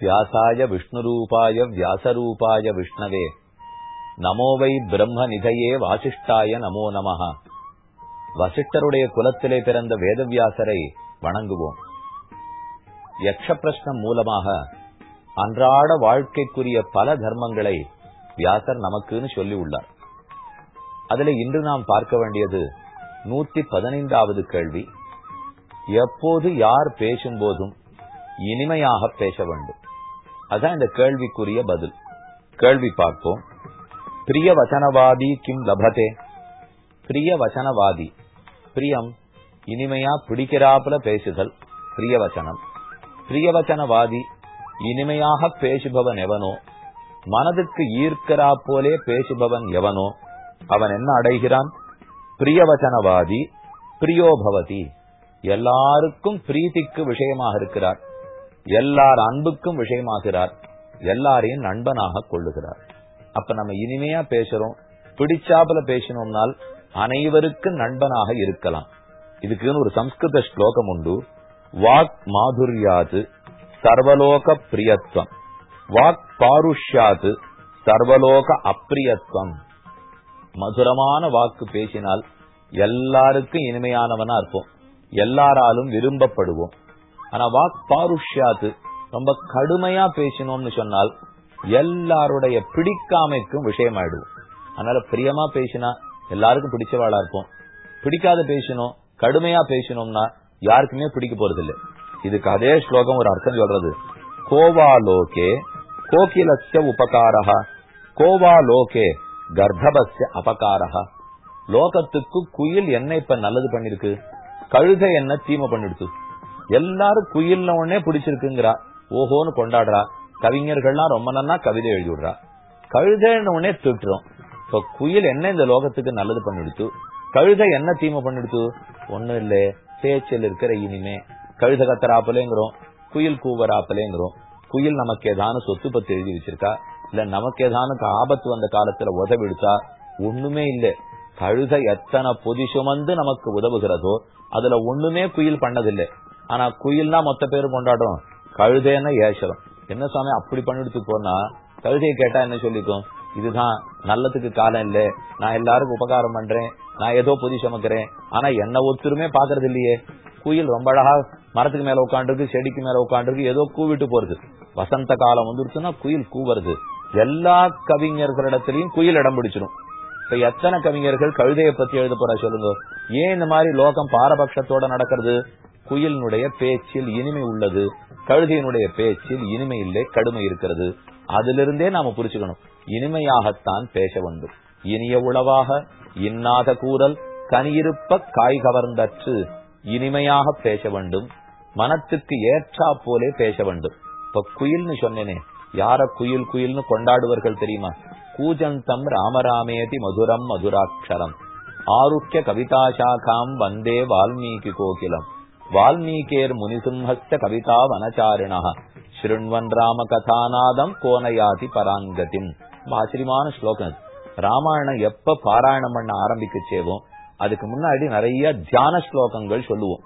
வியாசாய விஷ்ணுரூபாய வியாசரூபாய விஷ்ணவே நமோ வை பிரம்ம நிதையே வாசிஷ்டாய நமோ நமஹ வசிஷ்டருடைய குலத்திலே பிறந்த வேதவியாசரை வணங்குவோம் யக்ஷ பிரஷ்னம் மூலமாக அன்றாட வாழ்க்கைக்குரிய பல தர்மங்களை வியாசர் நமக்குன்னு சொல்லி உள்ளார் அதுல இன்று நாம் பார்க்க வேண்டியது நூத்தி பதினைந்தாவது கேள்வி எப்போது யார் பேசும்போதும் இனிமையாக பேச வேண்டும் அதான் இந்த கேள்விக்குரிய பதில். கேள்வி பார்ப்போம். பிரிய வச்சனவாதி கிம் லபதே? பிரிய வச்சனவாதி பிரியம் இனிமையா பிடிக்கிறாப்புல பேசுதல். பிரியவச்சனம் பிரியவச்சனவாதி இனிமையாக பேசுபவன் எவனோ? மனதுக்கு ஈர்க்கிறா போலே பேசுபவன் எவனோ? அவன் என்ன அடைகிறான்? பிரியவச்சனவாதி பிரியோபவதி. எல்லாருக்கும் பிரீத்திக்கு விஷயமாக இருக்கிறார். எல்லார் அன்புக்கும் விஷயமாகிறார் எல்லாரையும் நண்பனாக கொள்ளுகிறார். அப்ப நம்ம இனிமையா பேசுறோம் பிடிச்சாப்புல பேசினோம்னால் அனைவருக்கும் நண்பனாக இருக்கலாம். இதுக்குன்னு ஒரு சம்ஸ்கிருத ஸ்லோகம் உண்டு. வாக் மாதுர்யாது சர்வலோக பிரியத்துவம் வாக் பாருஷ்யாது சர்வலோக அப்பிரியத்துவம் மதுரமான வாக்கு பேசினால் எல்லாருக்கும் இனிமையானவனா இருப்போம். எல்லாராலும் விரும்பப்படுவோம். ஆனா வாக் பாருஷ்யாது ரொம்ப கடுமையா பேசினோம்னு சொன்னால் எல்லாருடைய பிடிக்காமைக்கும் விஷயமாயிடுவோம். அதனால பிரியமா பேசினா எல்லாருக்கும் பிடிச்சவாளா இருக்கும் பிடிக்காத பேசணும் கடுமையா பேசணும்னா யாருக்குமே பிடிக்க போறது இல்லை இதுக்கு அதே ஸ்லோகம் ஒரு அர்த்தம் சொல்றது. கோவா லோகே கோகிலஸ்ய உபகாரா கோவாலோகே கர்ப்பபஸ்ய அபகாரா லோகத்துக்கு குயில் என்ன இப்ப நல்லது பண்ணிருக்கு? கழுகை என்ன தீமை பண்ணிடுச்சு எல்லாரும் குயில்ல உடனே பிடிச்சிருக்குங்கிறா. ஓஹோன்னு கொண்டாடுறா. கவிஞர்கள்லாம் ரொம்ப நன்னா கவிதை எழுதி விடுறா கழுதைன்னு உடனே திட்டுறோம் இப்ப குயில் என்ன இந்த லோகத்துக்கு நல்லது பண்ணிடுத்து? கழுதை என்ன தீமை பண்ணிடுத்து? ஒண்ணும் இல்ல பேச்சில் இருக்கிற இனிமே. கழுத கத்தராப்பலேங்கிறோம் குயில் கூவராப்பலேங்கிறோம் குயில் நமக்கு ஏதான சொத்து பத்து எழுதி வச்சிருக்கா? இல்ல நமக்கு ஏதானுக்கு ஆபத்து வந்த காலத்துல உதவிடுச்சா ஒண்ணுமே இல்ல. கழுத எத்தனை பொதி சுமந்து நமக்கு உதவுகிறதோ அதுல ஒண்ணுமே குயில் பண்ணதில்லை. ஆனா குயில்னா மொத்த பேர் கொண்டாடும் கழுதைன்னா ஏசரம் என்ன சாமி அப்படி பண்ணிடுத்து போனா கழுதையை கேட்டா என்ன சொல்லிக்கும்? இதுதான் நல்லதுக்கு காலம் இல்ல. நான் எல்லாருக்கும் உபகாரம் பண்றேன். நான் ஏதோ பொதி சமைக்கிறேன். ஆனா என்ன ஒருத்தருமே பாக்குறது இல்லையே. குயில் ரொம்ப அழகா மரத்துக்கு மேல உட்காந்துருக்கு செடிக்கு மேல உட்காந்துருக்கு ஏதோ கூவிட்டு போறது. வசந்த காலம் வந்துருச்சுன்னா குயில் கூவுறது. எல்லா கவிஞர்களிடத்திலையும் குயில் இடம் பிடிச்சிடும் இப்ப எத்தனை கவிஞர்கள் கழுதையை பத்தி எழுத போறா சொல்லுங்க. ஏன் இந்த மாதிரி லோகம் பாரபட்சத்தோட நடக்கிறது? குயிலினுடைய பேச்சில் இனிமை உள்ளது கழுகையினுடைய பேச்சில் இனிமை இல்லை கடுமை இருக்கிறது. அதிலிருந்தே நாம புரிச்சுக்கணும் இனிமையாகத்தான் பேச வேண்டும். இனிய உளவாக இன்னாத கூறல் கனியிருப்ப காய் கவர்ந்தற்று இனிமையாக பேச வேண்டும். மனத்துக்கு ஏற்றா போலே பேச வேண்டும். இப்ப குயில்னு சொன்னேனே யார குயில் குயில்னு கொண்டாடுவர்கள் தெரியுமா? கூஜந்தம் ராமராமேதி மதுரம் மதுராட்சரம். ஆருக்கிய கவிதாசாகாம் வந்தே வால்மீகி கோகிலம். வால்மீகேர் முனிசிம்ஹஸ்த கவிதா வனச்சாரிணா ஸ்ருண்வன் ராம கதாநாதம் கோனயாதி பராங்கதிம். ஆச்சரியமான ஸ்லோகம் ராமாயணம் எப்ப பாராயணம் பண்ண ஆரம்பிக்கச்சேவோ அதுக்கு முன்னாடி நிறைய தியான ஸ்லோகங்கள் சொல்லுவோம்.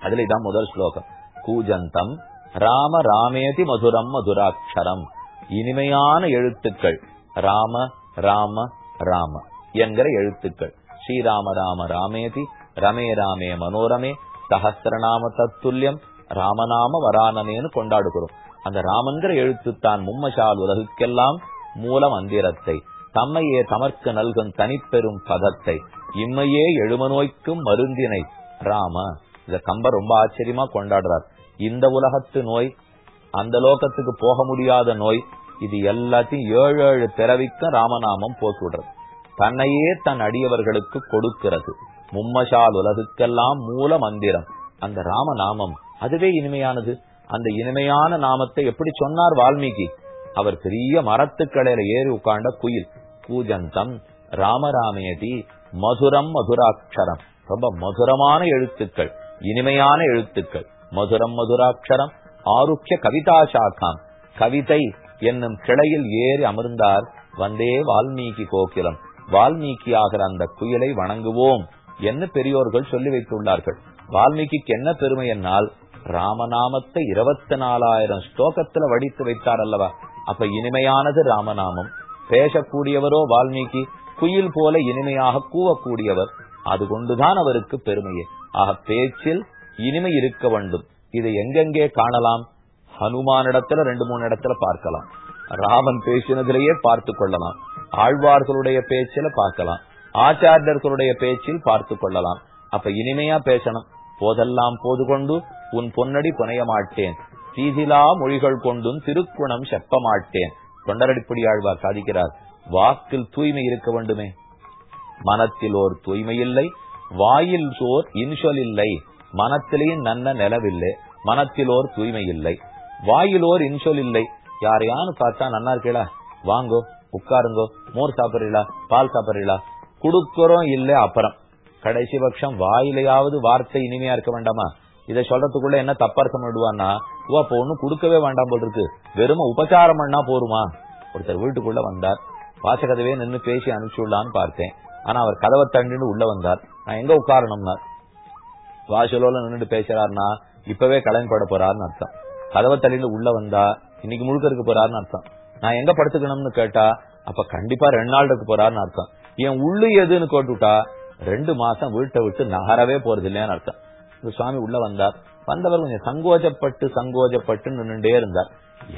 அதுல இதான் முதல் ஸ்லோகம். கூஜந்தம் ராம ராமேதி மதுரம் மதுராட்சரம். இனிமையான எழுத்துக்கள். ராம ராம ராம. என்கிற எழுத்துக்கள். ஸ்ரீராம ராம ராமேதி ரமே ராமே மனோரமே சஹசிரநாம தத்துல்யம் ராமநாம வரானமேனு கொண்டாடுகிறோம். அந்த ராமன்கிற எழுத்துத்தான் மும்மசால் உலகுக்கெல்லாம் மூல மந்திரத்தை தம்மையே தமர்க்கு நல்கும் தனிப்பெரும் பதத்தை இம்மையே எழுமநோய்க்கும் மருந்தினை. ராம இத கம்ப ரொம்ப ஆச்சரியமா கொண்டாடுறார். இந்த உலகத்து நோய் அந்த லோகத்துக்கு போக முடியாத நோய் இது எல்லாத்தையும் ஏழு ஏழு பிறவிக்கும் ராமநாமம் போட்டு விடுறது தன்னையே தன் அடியவர்களுக்கு கொடுக்கிறது. மும்மசால் உலகுக்கெல்லாம் மூல மந்திரம். அந்த ராமநாமம் அதுவே இனிமையானது. அந்த இனிமையான நாமத்தை எப்படி சொன்னார் வால்மீகி? அவர் பெரிய மரத்துக்கடையில ஏறி உட்கார்ந்த குயில். பூஜந்தம் ராமராமேதி மதுரம் மதுராட்சரம். ரொம்ப மதுரமான எழுத்துக்கள். இனிமையான எழுத்துக்கள். மதுரம் மதுராட்சரம் ஆருக்கிய கவிதா சாக்காம் கவிதை என்னும் கிளையில் ஏறி அமர்ந்தார் வந்தே வால்மீகி கோகிலம். வால்மீகி ஆகிற அந்த குயிலை வணங்குவோம். என்று பெரியோர்கள் சொல்லி வைத்துள்ளார்கள். வால்மீகிக்கு என்ன பெருமை என்னால்? ராமநாமத்தை இருபத்தி நாலாயிரம் ஸ்லோகத்துல வடித்து வைத்தார் அல்லவா அப்ப இனிமையானது ராமநாமம். பேசக்கூடியவரோ வால்மீகி குயில் போல இனிமையாக கூவக்கூடியவர். அது கொண்டுதான் அவருக்கு பெருமையே. ஆக பேச்சில் இனிமை இருக்க வேண்டும். இதை எங்கெங்கே காணலாம்? ஹனுமானிடத்துல ரெண்டு மூணு இடத்துல பார்க்கலாம். ராமன் பேசினதிலேயே பார்த்து கொள்ளலாம். ஆழ்வார்களுடைய பேச்சில பார்க்கலாம். ஆச்சாரியர்களுடைய பேச்சில் பார்த்து கொள்ளலாம். அப்ப இனிமையா பேசணும். போதெல்லாம் போது கொண்டு உன் பொன்னடி புனைய மாட்டேன். தீதிலா மொழிகள் கொண்டும் திருக்குணம் செப்ப மாட்டேன். தொண்டரடிப்படி ஆழ்வார் சாதிக்கிறார். வாக்கில் தூய்மை இருக்க வேண்டுமே. மனத்தில் ஓர் தூய்மை இல்லை. வாயில் சோர் இன்சொல் இல்லை. மனத்திலேயும் நன்ன நிலவில்லை. மனத்தில் ஓர் தூய்மை இல்லை. வாயில் ஓர் இன்சொல் இல்லை. யாரையானு பார்த்தா நன்னா இருக்கீங்களா வாங்கோ உட்காருங்கோ. மோர் சாப்பிடுறீங்களா பால் சாப்பிடுறீங்களா கொடுக்கறோம் இல்ல அப்புறம். கடைசி பட்சம் வாயிலையாவது வார்த்தை இனிமையா இருக்க வேண்டாமா? இதை சொல்றதுக்குள்ள என்ன தப்பா இருக்க விடுவான்னா ஓ அப்ப ஒண்ணும் கொடுக்கவே வேண்டாம் போல் இருக்கு. வெறும் உபச்சாரம் பண்ணா போருமா? ஒருத்தர் வீட்டுக்குள்ள வந்தார். வாசகதவே நின்று பேசி அனுப்பிச்சுடலான்னு பார்த்தேன். ஆனா அவர் கதவை தண்டின்னு உள்ள வந்தார். நான் எங்க உட்காரணும்னா வாசலோல நின்னுட்டு பேசுறாருன்னா இப்பவே கிளம்பி பட போறாருன்னு அர்த்தம். கதவை தள்ளிட்டு உள்ள வந்தா இன்னைக்கு முழுக்க இருக்க போறாருன்னு அர்த்தம். நான் எங்க படுத்துக்கணும்னு கேட்டா அப்ப கண்டிப்பா ரெண்டு நாள் இருக்க போறாருன்னு அர்த்தம். என் உள்ளு எதுன்னு கேட்டுட்டா ரெண்டு மாசம் வீட்டை விட்டு நகரவே போறது இல்லையான்னு அர்த்தம். சுவாமி உள்ள வந்தார். வந்தவர் கொஞ்சம் சங்கோஜப்பட்டு சங்கோஜப்பட்டு நின்றுட்டே இருந்தார்.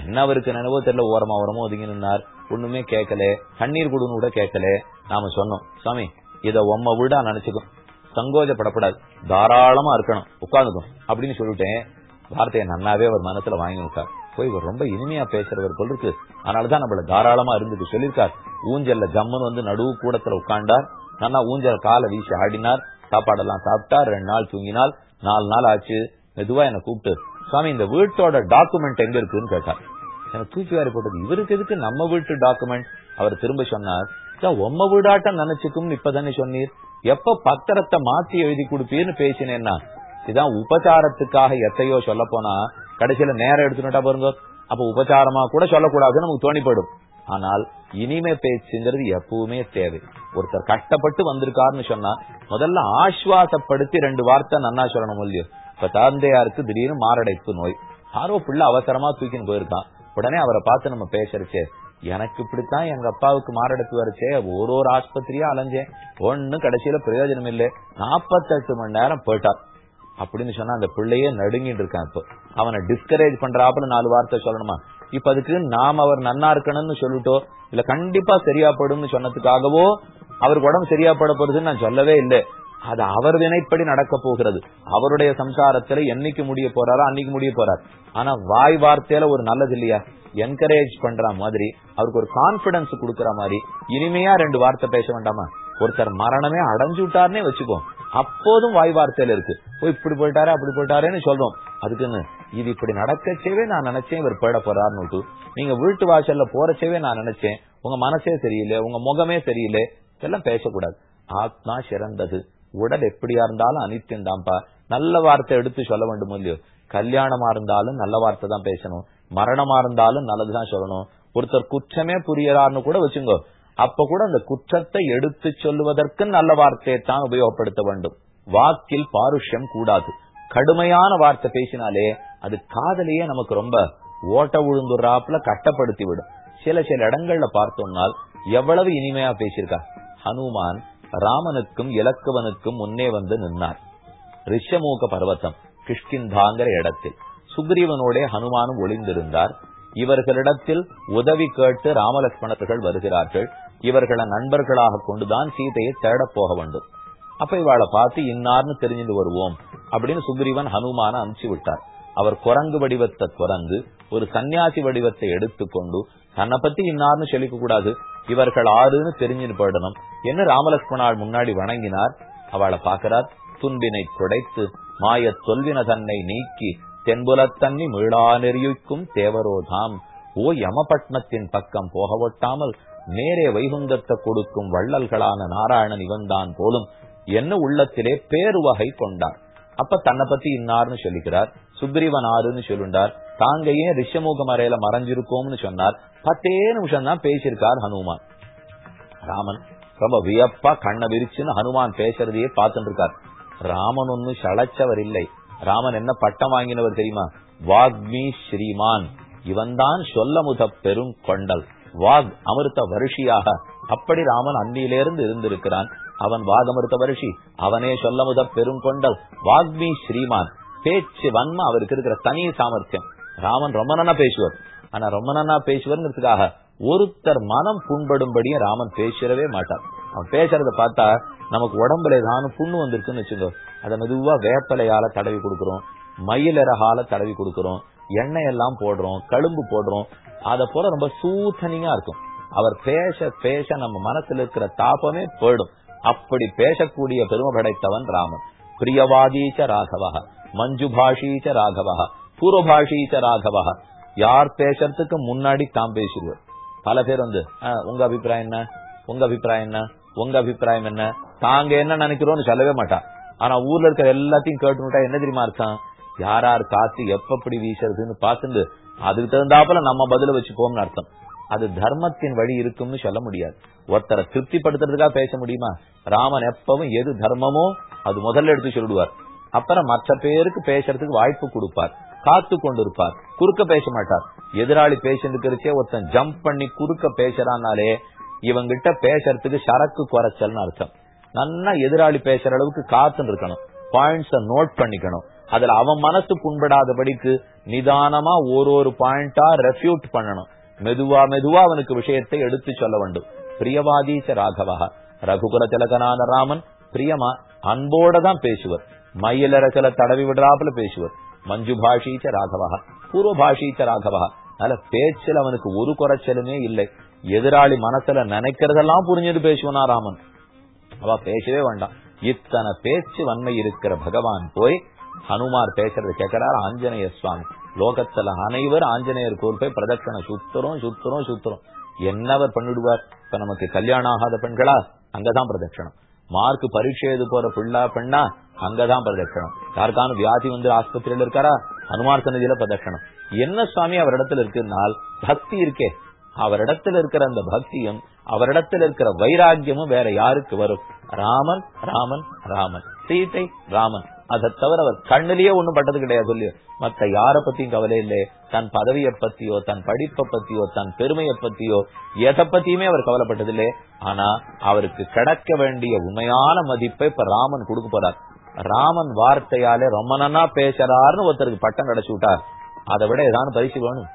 என்ன அவருக்கு நினைவோ தெரியல ஓரமா ஓரமா ஒதுங்கி நின்னார். ஒண்ணுமே கேட்கல. கண்ணீர் குடுன்னு கூட கேட்கல. நாம சொன்னோம் சுவாமி இத உம்ம வீடா நினைச்சுக்கும். சங்கோஜப்படப்படாது. தாராளமா இருக்கணும். உட்காந்துக்கும் அப்படின்னு சொல்லிட்டேன். வார்த்தையை நன்னாவே அவர் மனசுல வாங்கி விட்டார். போய் இவர் ரொம்ப இனிமையா பேசுறவர் போல் இருக்கு. அதனாலதான் நம்மள தாராளமா இருந்துட்டு சொல்லியிருக்கார். ஊஞ்சல்ல ஜம்முன்னு வந்து நடுவு கூடத்துல உட்காண்டார் நல்லா ஊஞ்சல் காலை வீசி ஆடினார். சாப்பாடெல்லாம் சாப்பிட்டார். ரெண்டு நாள் தூங்கினால் நாலு நாள் ஆச்சு. மெதுவா என்ன கூப்பிட்டு சுவாமி இந்த வீட்டோட டாக்குமெண்ட் எங்க இருக்குன்னு கேட்டார். எனக்கு தூக்கி வாரி போட்டது இவருக்கு எதுக்கு நம்ம வீட்டு டாக்குமெண்ட் அவர் திரும்ப சொன்னார் உம்ம வீடாட்டம் நினைச்சுக்கும் இப்பதானே சொன்னீர். எப்ப பத்திரத்தை மாத்தி எழுதி கொடுப்பீர்னு பேசினேன்னா இதான் உபச்சாரத்துக்காக எத்தையோ சொல்ல போனா கடைசியில நேரம் எடுத்துட்டா பாருங்க. அப்ப உபச்சாரமா கூட சொல்லக்கூடாதுன்னு நமக்கு தோணிப்படும். ஆனால் இனிமே பேச்சுங்கிறது எப்பவுமே தேவை. ஒருத்தர் கஷ்டப்பட்டு வந்திருக்காருன்னு சொன்னா முதல்ல ஆஸ்வாசப்படுத்தி ரெண்டு வார்த்தை நன்னா சொல்லணும் இல்லையோ? இப்ப தந்தையாருக்கு திடீர்னு மாரடைப்பு நோய். யாரோ பிள்ளை அவசரமா தூக்கின்னு போயிருக்கான். உடனே அவரை பார்த்து நம்ம பேசுறச்சே எனக்கு இப்படித்தான் எங்க அப்பாவுக்கு மாரடைப்பு வரைச்சே ஒரு ஒரு ஆஸ்பத்திரியா அலைஞ்சேன். ஒண்ணு கடைசியில பிரயோஜனம் இல்லை நாப்பத்தெட்டு மணி நேரம் போயிட்டார் அப்படின்னு சொன்னா அந்த பிள்ளையே நடுங்கிட்டு இருக்கான் இப்ப. அவனை டிஸ்கரேஜ் பண்றாப்புல நாலு வார்த்தை சொல்லணுமா? இப்ப அதுக்கு நாம் அவர் நன்னா இருக்கணும்னு சொல்லிட்டோ இல்ல கண்டிப்பா சரியா படும்னு சொன்னதுக்காகவோ அவருக்கு உடம்பு சரியா பட போறதுன்னு நான் சொல்லவே இல்லை. அது அவர் வினைப்படி நடக்க போகிறது. அவருடைய சம்சாரத்துல என்னைக்கு முடிய போறாரோ அன்னைக்கு முடிய போறார். ஆனா வாய் வார்த்தையில ஒரு நல்லது இல்லையா? என்கரேஜ் பண்ற மாதிரி அவருக்கு ஒரு கான்பிடன்ஸ் கொடுக்கற மாதிரி இனிமையா ரெண்டு வார்த்தை பேச வேண்டாமா? ஒருத்தர் மரணமே அடைஞ்சு விட்டாருன்னே வச்சுக்கோ. அப்போதும் வாய் வார்த்தையில இருக்கு. இப்படி போயிட்டாரு அப்படி போயிட்டாருன்னு சொல்றோம். அதுக்குன்னு இது இப்படி நடக்கச்சேவே நான் நினைச்சேன் இவர் போயிட போறாருன்னு நீங்க வீட்டு வாசல்ல போறச்சேவே நான் நினைச்சேன். உங்க மனசே சரியில்லை உங்க முகமே சரியில்லை. இதெல்லாம் பேசக்கூடாது. ஆத்மா சிறந்தது. உடல் எப்படியா இருந்தாலும் அனித்தியம் தான்ப்பா. நல்ல வார்த்தை எடுத்து சொல்ல வேண்டும் இல்லையோ? கல்யாணமா இருந்தாலும் நல்ல வார்த்தை தான் பேசணும். மரணமா இருந்தாலும் நல்லதுதான் சொல்லணும். ஒருத்தர் குற்றமே புரியறாருன்னு கூட வச்சுங்கோ. அப்ப கூட அந்த குற்றத்தை எடுத்து சொல்லுவதற்கு நல்ல வார்த்தையை தான் உபயோகப்படுத்த வேண்டும். வாக்கில் பாருஷ்யம் கூடாது. கடுமையான வார்த்தை பேசினாலே அது காதலையே நமக்கு ரொம்ப ஓட்ட உழுந்துறாப்புல கட்டப்படுத்தி விடும். சில சில இடங்கள்ல பார்த்தோம்னால் எவ்வளவு இனிமையா பேசியிருக்கா. ஹனுமான் ராமனுக்கும் இலக்குவனுக்கும் முன்னே வந்து நின்னார். ரிஷமூக பர்வத்தம் கிஷ்கிந்தாங்கிற இடத்தில். சுக்ரீவனோட ஹனுமானும் ஒளிந்திருந்தார். இவர்களிடத்தில் உதவி கேட்டு ராமலட்சுமணர்கள் வருகிறார்கள். இவர்களை நண்பர்களாக கொண்டுதான் சீதையை தேடப் போக வேண்டும். அப்ப இவாளை பார்த்து இன்னார்னு தெரிஞ்சுட்டு வருவோம் அப்படின்னு சுக்ரீவன் ஹனுமான அனுப்பிச்சு விட்டார். அவர் குரங்கு வடிவத்தை குரங்கு ஒரு சன்னியாசி வடிவத்தை எடுத்துக்கொண்டு தன்னை பத்தி இன்னார்னு சொல்லிக்க கூடாது. இவர்கள் ஆறுன்னு தெரிஞ்சுட்டு போயிடணும். என்ன ராமலட்சுமணாள் முன்னாடி வணங்கினார்? அவளை பாக்கிறார் துன்பினை துடைத்து மாய தொல்வின தன்னை நீக்கி தென்புலத்தன்னி மீளா நெறியுக்கும் தேவரோதாம். ஓ யமபட்னத்தின் பக்கம் போக ஒட்டாமல் நேரே வைகுந்தத்தை கொடுக்கும் வள்ளல்களான நாராயணன் இவன்தான் போலும் என்ன உள்ளத்திலே பேருவகை கொண்டார் அப்ப தன்னை பத்தி இன்னார்னு சொல்லிக்கிறார் சுக்ரீவன் ஆறுன்னு சொல்லுண்டார் தாங்க ஏன் ரிஷமுக மறையில மறைஞ்சிருக்கோம்னு சொன்னார் பத்தே நிமிஷம் தான் பேசியிருக்கார் ஹனுமான். ராமன் ரொம்ப வியப்பா கண்ணை விரிச்சுன்னு ஹனுமான் பேசுறதையே பார்த்துட்டு இருக்கார் ராமன் ஒன்னும் சளைச்சவர் இல்லை. ராமன் என்ன பட்டம் வாங்கினவர் தெரியுமா? வாக்மி ஸ்ரீமான். இவன்தான் சொல்லமுத பெரும் கொண்டல் வாக் அமிர்த வருஷியாக. அப்படி ராமன் அன்னியிலிருந்து இருந்திருக்கிறான். அவன் வாகமிருத்த வருஷி அவனே சொல்லமுத பெரும் கொண்டல் வாக்மி ஸ்ரீமான். பேச்சு வன்ம அவருக்கு இருக்கிற தனி சாமர்த்தியம். ராமன் ரொம்ப நன்னா பேசுவார். ஆனா ரொம்ப நன்னா பேசுவார்ங்கிறதுக்காக ஒருத்தர் மனம் புண்படும்படியும் ராமன் பேசிடவே மாட்டான் அவன் பேசுறத பார்த்தா நமக்கு உடம்புல ஏதாவது புண்ணு வந்திருக்குன்னு வச்சுக்கோ. அதை மெதுவா வேப்பலையால தடவி கொடுக்கறோம். மயிலிறகால தடவி கொடுக்கறோம். எண்ணெய் எல்லாம் போடுறோம் கழும்பு போடுறோம் அத போல ரொம்ப சூத்தனிங்கா இருக்கும். அவர் பேச பேச நம்ம மனசுல இருக்கிற தாபமே போயிடும். அப்படி பேசக்கூடிய பெருமை படைத்தவன் ராமன். பிரியவாதீச்ச ராகவா மஞ்சுபாஷீச்ச ராகவா பூர்வபாஷீச்ச ராகவா யார் பேசுறதுக்கு முன்னாடி தாம் பேசுவார் பல பேர் வந்து உங்க அபிப்பிராயம் என்ன? உங்க அபிப்பிராயம் என்ன? உங்க அபிப்பிராயம் என்ன? தாங்க என்ன நினைக்கிறோம்னு சொல்லவே மாட்டா ஆனா ஊர்ல இருக்கிற எல்லாத்தையும் கேட்டுட்டா என்ன தெரியுமா இருக்கான் யார் யார் காத்து எப்படி வீசுறதுன்னு பார்த்துட்டு அதுக்கு தகுந்தாப்புல நம்ம பதில வச்சுப்போம்னு அர்த்தம். அது தர்மத்தின் வழி இருக்கும்னு சொல்ல முடியாது. ஒருத்தரை திருப்திப்படுத்துறதுக்காக பேச முடியுமா? ராமன் எப்பவும் எது தர்மமோ அது முதல்ல எடுத்து சொல்லிடுவார். அப்புறம் மற்ற பேருக்கு பேசுறதுக்கு வாய்ப்பு கொடுப்பார். காத்து கொண்டிருப்பார். குறுக்க பேச மாட்டார். எதிராளி பேசிட்டு ஒருத்தன் ஜம்ப் பண்ணி குறுக்க பேசுறான்னாலே இவங்கிட்ட பேசுறதுக்கு சரக்கு குறைச்சல்னு அர்த்தம். நல்லா எதிராளி பேசுற அளவுக்கு காத்துன்னு இருக்கணும். பாயிண்ட்ஸ நோட் பண்ணிக்கணும். அதுல அவன் மனசு புண்படாதபடிக்கு நிதானமா ஒரு ஒரு பாயிண்டா ரெஃப்யூட் பண்ணணும். மெதுவா மெதுவா அவனுக்கு விஷயத்தை எடுத்து சொல்ல வேண்டும். பிரியவாதீச ராகவகா ரகுகுல திலகனான ராமன் பிரியமா அன்போட தான் பேசுவர். மயிலரசல தடவி விடுறாப்புல பேசுவர். மஞ்சு பாஷீச்ச ராகவகா பூர்வ பாஷீச்ச ராகவகா அதனால பேச்சில் அவனுக்கு ஒரு குறைச்சலுமே இல்லை. எதிராளி மனசுல நினைக்கிறதெல்லாம் புரிஞ்சது பேசுவனா ராமன்? அவ பேசவே வேண்டாம். இத்தனை பேச்சு வன்மை இருக்கிற பகவான் போய் ஹனுமார் பேசுறது கேட்கிறார் ஆஞ்சநேய சுவாமி. லோகத்துல அனைவரும் ஆஞ்சநேயர் கோல் போய் பிரதட்சணை சுத்துறோம் சுத்துறோம் சுத்துறோம். என்னவர் பண்ணிடுவார்? இப்ப நமக்கு கல்யாணம் ஆகாத பெண்களா? அங்கதான் பிரதட்சணம். மார்க் பரீட்சை எழுது போற பிள்ளா பெண்ணா? அங்கதான் பிரதட்சணம். யாருக்கான வியாதி வந்து ஆஸ்பத்திரியில இருக்காரா? ஹனுமார் சன்னதியில பிரதட்சணம். என்ன சுவாமி அவரிடத்துல இருக்குன்னால் பக்தி இருக்கே. அவரிடத்துல இருக்கிற அந்த பக்தியும் அவரிடத்துல இருக்கிற வைராக்கியமும் வேற யாருக்கு வரும்? ராமன் ராமன் ராமன். சீதை ராமன். அதை தவிர அவர் கண்ணிலேயே ஒண்ணும் பட்டது கிடையாது சொல்லி மத்த யார பத்தியும் கவலை இல்லை தன் பதவியை பத்தியோ தன் படிப்பை பத்தியோ தன் பெருமையை பத்தியோ எதை பத்தியுமே அவர் கவலைப்பட்டதில்லை ஆனா அவருக்கு கிடைக்க வேண்டிய உண்மையான மதிப்பை இப்ப ராமன் கொடுக்க போறார். ராமன் வார்த்தையாலே ரொம்ப நன்னா பேசுறாருன்னு ஒருத்தருக்கு பட்டம் கிடைச்சு விட்டார். அதை விட ஏதாவது பரிசு வேணும்?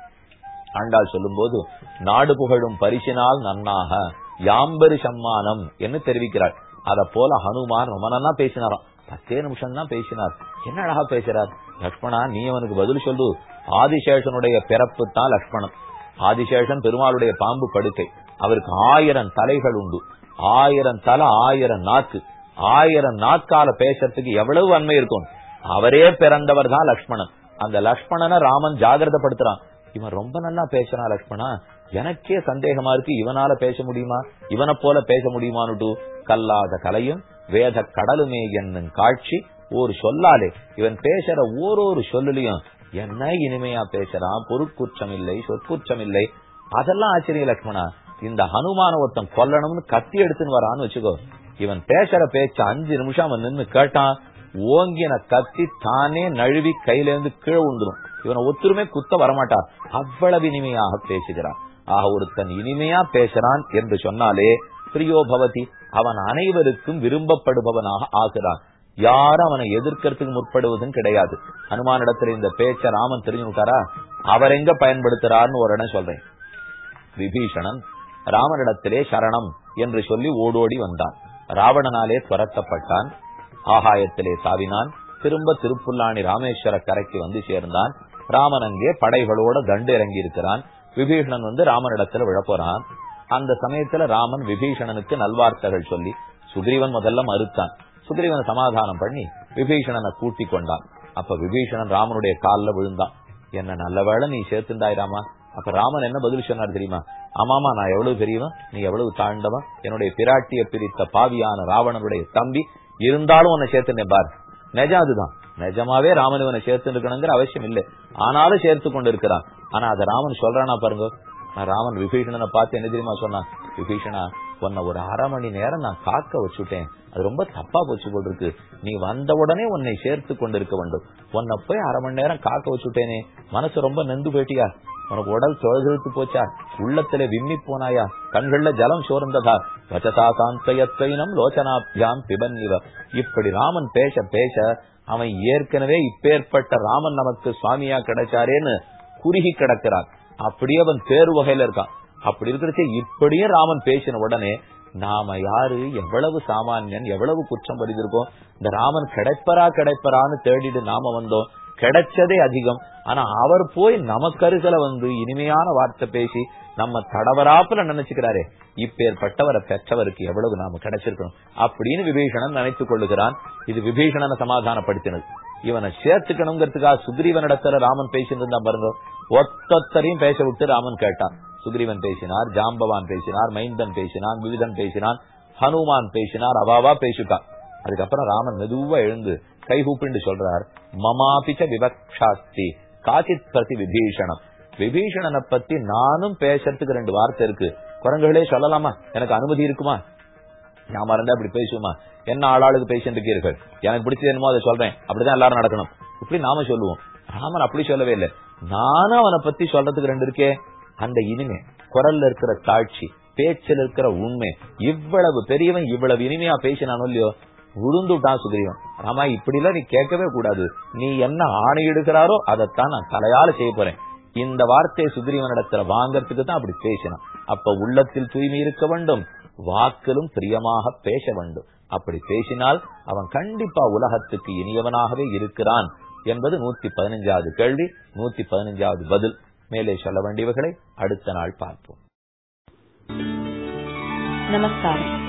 ஆண்டாள் சொல்லும் போது நாடு புகழும் பரிசினால் நன்னாக யாம்பரி சம்மானம் என்று தெரிவிக்கிறார். அத போல ஹனுமான் ரொம்ப நல்லா பேசினாராம். பத்தே நிமிஷம் தான் பேசினார். என்ன அழகா பேசுறார்? லக்ஷ்மணா நீ அவனுக்கு பதில் சொல்லு. ஆதிசேஷனுடைய பிறப்பு தான் லக்ஷ்மணன். ஆதிசேஷன் பெருமாளுடைய பாம்பு படுக்கை. அவருக்கு ஆயிரம் தலைகள் உண்டு. ஆயிரம் தலை ஆயிரம் நாக்கு. ஆயிரம் நாட்கால பேசுறதுக்கு எவ்வளவு அண்மை இருக்கும். அவரே பிறந்தவர் தான் லக்ஷ்மணன். அந்த லக்ஷ்மணனை ராமன் ஜாகிரதப்படுத்துறான். இவன் ரொம்ப நல்லா பேசுறான் லக்ஷ்மணா. எனக்கே சந்தேகமா இருக்கு இவனால பேச முடியுமா? இவனை போல பேச முடியுமான்னு கல்லாத கலையும் வேத கடலுமே என்னும் காட்சி ஒரு சொல்லாலே. இவன் பேசுற ஓரொரு சொல்லுலயும் என்ன இனிமையா பேசுறான் பொருட்குற்றம் இல்லை சொற்குற்றம் இல்லை. அதெல்லாம் ஆச்சரியம் லக்ஷ்மணா. இந்த ஹனுமான ஒருத்தன் கொல்லணும்னு கத்தி எடுத்துன்னு வரான்னு வச்சுக்கோ. இவன் பேசுற பேச்ச அஞ்சு நிமிஷம் அவன் நின்னு கேட்டான் ஓங்கின கத்தி தானே நழுவி கையில இருந்து கீழே உண்டுரும் இவனை ஒத்துருமே குத்த வரமாட்டார் அவ்வளவு இனிமையாக பேசுகிறான். ஆக ஒருத்தன் இனிமையா பேசுறான் என்று சொன்னாலே பிரியோ பவதி அவன் அனைவருக்கும் விரும்பப்படுபவனாக ஆகிறான். யாரும் அவனை எதிர்க்கிறதுக்கு முற்படுவதும் கிடையாது. ஹனுமானிடத்துல இந்த பேச்ச ராமன் தெரிஞ்சுட்டாரா அவர் எங்க பயன்படுத்துறாருன்னு ஒரு இடம் சொல்றேன். விபீஷணன் ராமனிடத்திலே சரணம் என்று சொல்லி ஓடோடி வந்தான். ராவணனாலே துரத்தப்பட்டான். ஆகாயத்திலே சாவினான். திரும்ப திருப்புல்லாணி ராமேஸ்வர கரைக்கு வந்து சேர்ந்தான். ராமன் அங்கே படைகளோட தண்டு இறங்கி இருக்கிறான். விபீஷணன் வந்து ராமனிடத்துல விழப்போறான். அந்த சமயத்துல ராமன் விபீஷணனுக்கு நல்வார்த்தைகள் சொல்லி சுக்ரீவன் முதல்ல மறுத்தான். சுக்ரீவன் சமாதானம் பண்ணி விபீஷணனை கூட்டி கொண்டான். அப்ப விபீஷணன் ராமனுடைய காலில் விழுந்தான். என்ன நல்ல வேலை நீ சேர்த்துண்டாய் ராமா. அப்ப ராமன் என்ன பதில் சொன்னார் தெரியுமா? ஆமாமா நான் எவ்வளவு பெரியவன்? நீ எவ்வளவு தாழ்ந்தவன்? என்னுடைய பிராட்டிய பிரித்த பாவியான ராவணனுடைய தம்பி. இருந்தாலும் உன்னை சேர்த்து பார். நெஜா அதுதான். நிஜமாவே ராமன் இவனை சேர்த்து இருக்கணுங்கிற அவசியம் இல்லை. ஆனாலும் சேர்த்து கொண்டு இருக்கிறான் ஆனா அதை ராமன் சொல்றானா பாருங்க. ராமன் விபீஷணனை பார்த்து என்ன தெரியுமா சொன்னான்? விபீஷணா உன்னை ஒரு அரை மணி நேரம் நான் காக்க வச்சுட்டேன். அது ரொம்ப தப்பா போச்சு போல் இருக்கு நீ வந்த உடனே உன்னை சேர்த்து கொண்டு இருக்க வேண்டும். உன்னை போய் அரை மணி நேரம் காக்க வச்சுட்டேனே. மனசு ரொம்ப நெந்து போயிட்டியா? உனக்கு உடல் தொழுத்து போச்சா? உள்ளத்துல விம்மி போனாயா? கண்கள்ல ஜலம் சோர்ந்ததா? வச்சதா காந்தயத்தைனம் லோச்சனாபியாம் பிபன்னிவ. இப்படி ராமன் பேச பேச அவன் ஏற்கனவே இப்பேற்பட்ட ராமன் நமக்கு சுவாமியா கிடைச்சாரேன்னு குறுகி கிடக்கிறான். அப்படியே அவன் தேர்வு வகையில இருக்கான். அப்படி இருக்கிறச்சே இப்படியே ராமன் பேசின உடனே நாம யாரு எவ்வளவு சாமானியன் எவ்வளவு குற்றம் பதிந்திருக்கோம் இந்த ராமன் கிடைப்பரா கிடைப்பரான்னு தேடிட்டு நாம வந்தோம். கிடைச்சதே அதிகம். ஆனா அவர் போய் நமக்கருகல வந்து இனிமையான வார்த்தை பேசி நம்ம தடவராப்புல நினைச்சுக்கிறாரே இப்பேற்பட்டவரை பெற்றவருக்கு எவ்வளவு நாம கிடைச்சிருக்கணும் அப்படின்னு விபீஷணன் நினைத்துக் கொள்ளுகிறான். இது விபீஷணனை சமாதானப்படுத்தினது. இவனை சேர்த்துக்கணுங்கிறதுக்காக சுக்ரீவனிடத்துல ராமன் பேசிட்டு இருந்தா பாருங்க. ஒத்தொத்தரையும் பேச விட்டு ராமன் கேட்டான். சுக்ரீவன் பேசினார் ஜாம்பவான் பேசினார் மைந்தன் பேசினான் விவிதன் பேசினான் ஹனுமான் பேசினார் அவாவா பேசிட்டான். அதுக்கப்புறம் ராமன் மெதுவா எழுந்து கைகூப்பிண்டு சொல்றார் மமாபிச்ச விபக்ஷாஸ்தி காச்சித் பிரதி விபீஷணம். விபீஷணனை பத்தி நானும் பேசுறதுக்கு ரெண்டு வார்த்தை இருக்கு. குரங்குகளே சொல்லலாமா? எனக்கு அனுமதி இருக்குமா? ஞாபகம் இருந்தா இப்படி பேசுவோமா? என்ன ஆளாளுக்கு பேசிட்டு இருக்கீர்கள்? எனக்கு பிடிச்சது என்னமோ அதை சொல்றேன். அப்படிதான் எல்லாரும் நடக்கணும். இப்படி நாம சொல்லுவோம். ராமன் அப்படி சொல்லவே இல்லை. நானும் அவனை பத்தி சொல்றதுக்கு ரெண்டு இருக்கே. அந்த இனிமை குரல்ல இருக்கிற காட்சி பேச்சில் இருக்கிற உண்மை இவ்வளவு பெரியவன் இவ்வளவு இனிமையா பேசினானோ இல்லையோ உருந்துட்டான் சுக்ரீவன் ஆமா இப்படி எல்லாம் நீ கேட்கவே கூடாது. நீ என்ன ஆணையிடுகிறாரோ அதைத்தான் நான் தலையால செய்ய போறேன். இந்த வார்த்தையை சுக்ரீவனிடத்துல வாங்கறதுக்கு தான் அப்படி பேசினான். அப்ப உள்ளத்தில் தூய்மை இருக்க வேண்டும். வாக்கிலும் பிரியமாக பேச வேண்டும். அப்படி பேசினால் அவன் கண்டிப்பா உலகத்துக்கு இனியவனாகவே இருக்கிறான் என்பது நூத்தி பதினஞ்சாவது கேள்வி நூத்தி பதினஞ்சாவது பதில். மேலே சொல்ல வேண்டியவர்களை அடுத்த நாள் பார்ப்போம். நமஸ்காரம்.